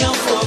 million for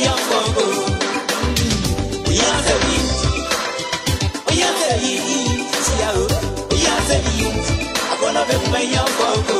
we are the see We are the you, I'm gonna be my young boy.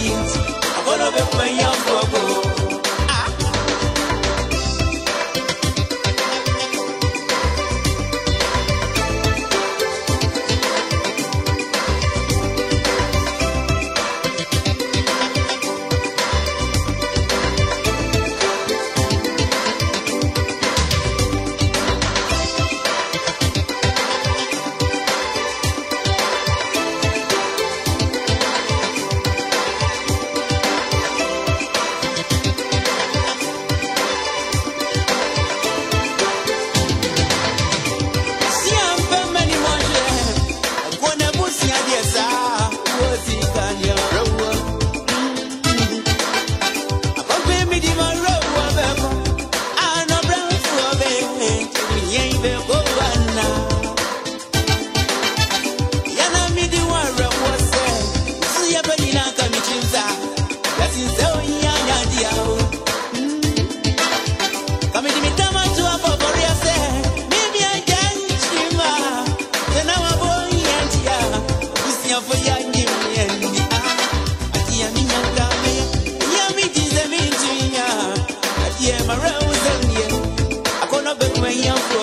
eat. One of the young young.